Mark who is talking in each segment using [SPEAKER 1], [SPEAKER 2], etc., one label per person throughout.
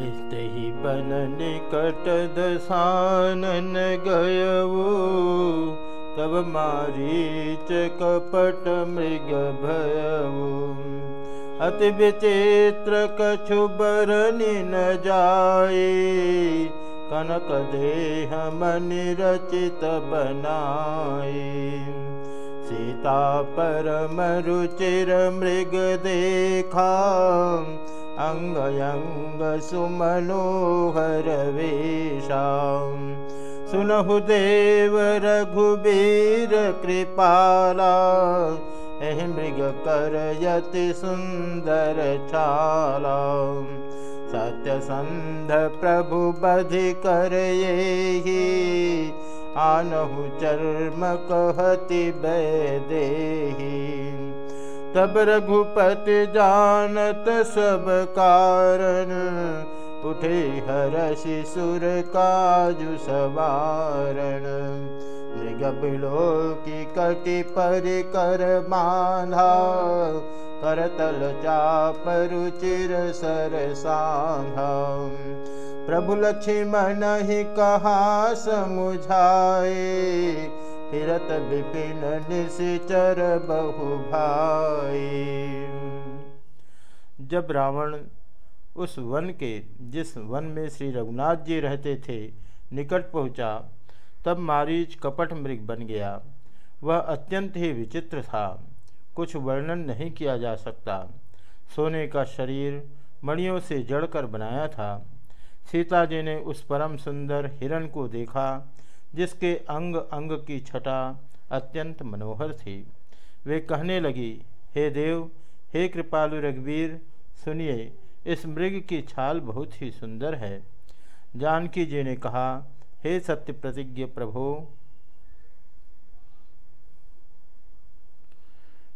[SPEAKER 1] बन निकट दसानन गयऊ तब मारीच कपट मृग भयऊ अति विचित्र कछु बरनि न जाए कनक देह मनि रचित बनाए सीता परम रुचिर मृग देखा अङ्गयङ्गसुमनोहरवेषां सुनहु देव रघुवीरकृपाला ए मृग करयति सुन्दर छालां। सत्यसन्ध प्रभु बधि करयेहि आनहु चर्म कहति वै देहि तब रघुपति जानत सब कारण। उठे हरषि सुर काजु सवारण। मृग बिलो की कटि पर कर बांधा करतल चाप रुचिर सर सांघा प्रभु लक्ष्मण ही कहा समुझाए फिरत विपिन निश्चर बहु भाई। जब रावण उस वन के, जिस वन में श्री रघुनाथ जी रहते थे, निकट पहुँचा, तब मारीच कपट मृग बन गया। वह अत्यंत ही विचित्र था। कुछ वर्णन नहीं किया जा सकता। सोने का शरीर मणियों से जड़कर बनाया था। सीता जी ने उस परम सुंदर हिरण को देखा जिसके अंग अंग की छटा अत्यंत मनोहर थी। वे कहने लगी, हे देव, हे कृपालु रघुवीर, सुनिए, इस मृग की छाल बहुत ही सुंदर है। जानकी जी ने कहा, हे सत्य प्रतिज्ञ प्रभो,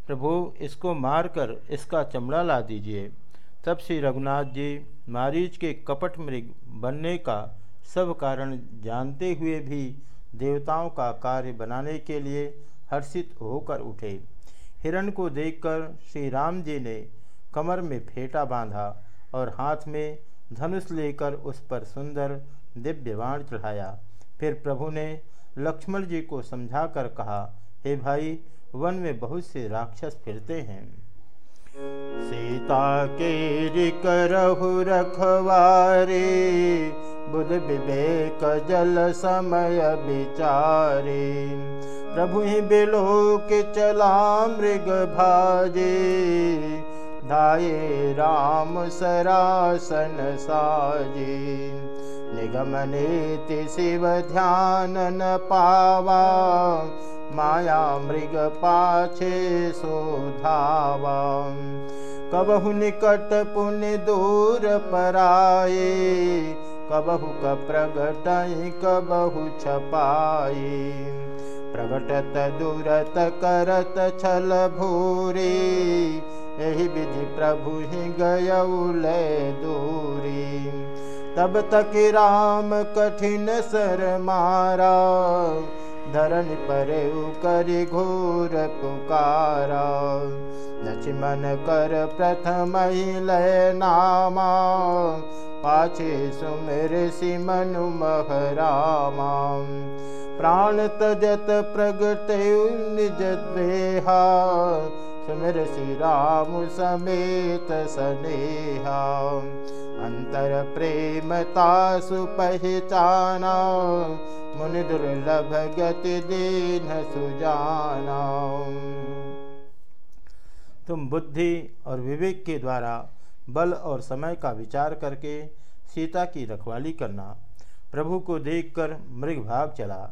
[SPEAKER 1] प्रभु, इसको मारकर इसका चमड़ा ला दीजिए। तब श्री रघुनाथ जी, मारीच के कपट मृग बनने का सब कारण जानते हुए भी देवताओं का कार्य बनाने के लिए हर्षित होकर उठे। हिरण को देखकर श्री राम जी ने कमर में फेटा बांधा और हाथ में धनुष लेकर उस पर सुंदर दिव्य बाण चढ़ाया। फिर प्रभु ने लक्ष्मण जी को समझाकर कहा, हे भाई, वन में बहुत से राक्षस फिरते हैं। सीता के रखवारे बुध विवेक जल समय विचारे। प्रभु ही बिलो के चला मृग भाजे। धाये राम सरासन साजे। निगम नीति शिव ध्यान न पावा। माया मृग पाछे सोधावा। कबहु निकट पुण्य दूर पराए कबहु क प्रगट कबहु छपाए प्रगटत दूरत करत छल भूरी यही विधि प्रभु ही गयौल दूरी। तब तक राम कठिन सर मारा। धरन पर करि घोर पुकारा। लक्ष्मण कर प्रथम लय नामा पाछे सुमिर सिमनु महरामा। प्राण तजत प्रगट निज देहा राम समेत स्नेहा। अंतर प्रेम प्रेमता सुपहचाना मुनि दुर्लभ गति दीन सुजाना। तुम बुद्धि और विवेक के द्वारा बल और समय का विचार करके सीता की रखवाली करना। प्रभु को देखकर मृग भाग चला।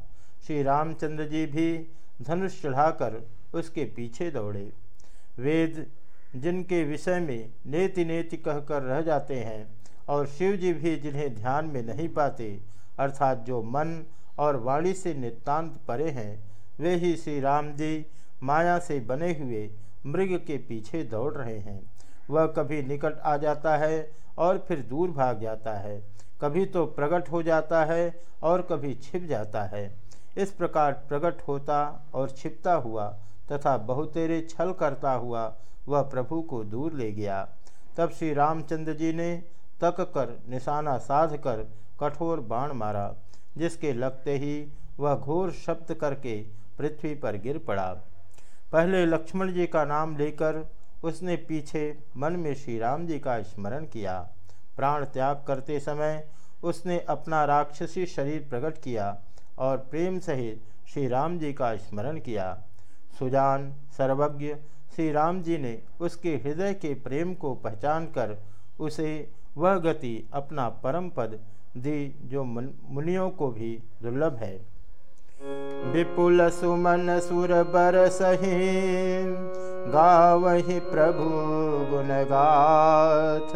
[SPEAKER 1] श्री रामचंद्र जी भी धनुष चढ़ाकर उसके पीछे दौड़े। वेद, जिनके विषय में नेति नेति कहकर रह जाते हैं और शिव जी भी जिन्हें ध्यान में नहीं पाते, अर्थात जो मन और वाणी से नितांत परे हैं, वे ही श्री राम जी माया से बने हुए मृग के पीछे दौड़ रहे हैं। वह कभी निकट आ जाता है और फिर दूर भाग जाता है। कभी तो प्रकट हो जाता है और कभी छिप जाता है। इस प्रकार प्रकट होता और छिपता हुआ तथा बहुतेरे छल करता हुआ वह प्रभु को दूर ले गया। तब श्री रामचंद्र जी ने तक कर निशाना साध कर कठोर बाण मारा, जिसके लगते ही वह घोर शब्द करके पृथ्वी पर गिर पड़ा। पहले लक्ष्मण जी का नाम लेकर उसने पीछे मन में श्री राम जी का स्मरण किया। प्राण त्याग करते समय उसने अपना राक्षसी शरीर प्रकट किया और प्रेम सहित श्री राम जी का स्मरण किया। सुजान, सर्वज्ञ, श्री राम जी ने उसके हृदय के प्रेम को पहचान कर उसे वह गति अपना परम पद दी जो मुनियों को भी दुर्लभ है। विपुल सुमन सुर बर सही। गावही प्रभु गुण गाथ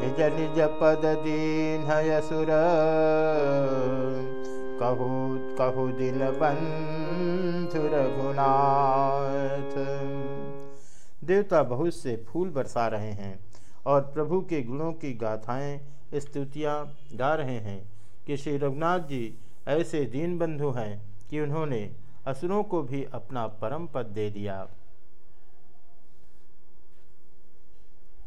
[SPEAKER 1] निज निज पद दीन सुर कहु कहु दिन बंधुर गुनाथ देवता बहुत से फूल बरसा रहे हैं और प्रभु के गुणों की गाथाएँ, स्तुतियाँ गा रहे हैं कि श्री रघुनाथ जी ऐसे दीन बंधु हैं कि उन्होंने असुरों को भी अपना परम पद दे दिया।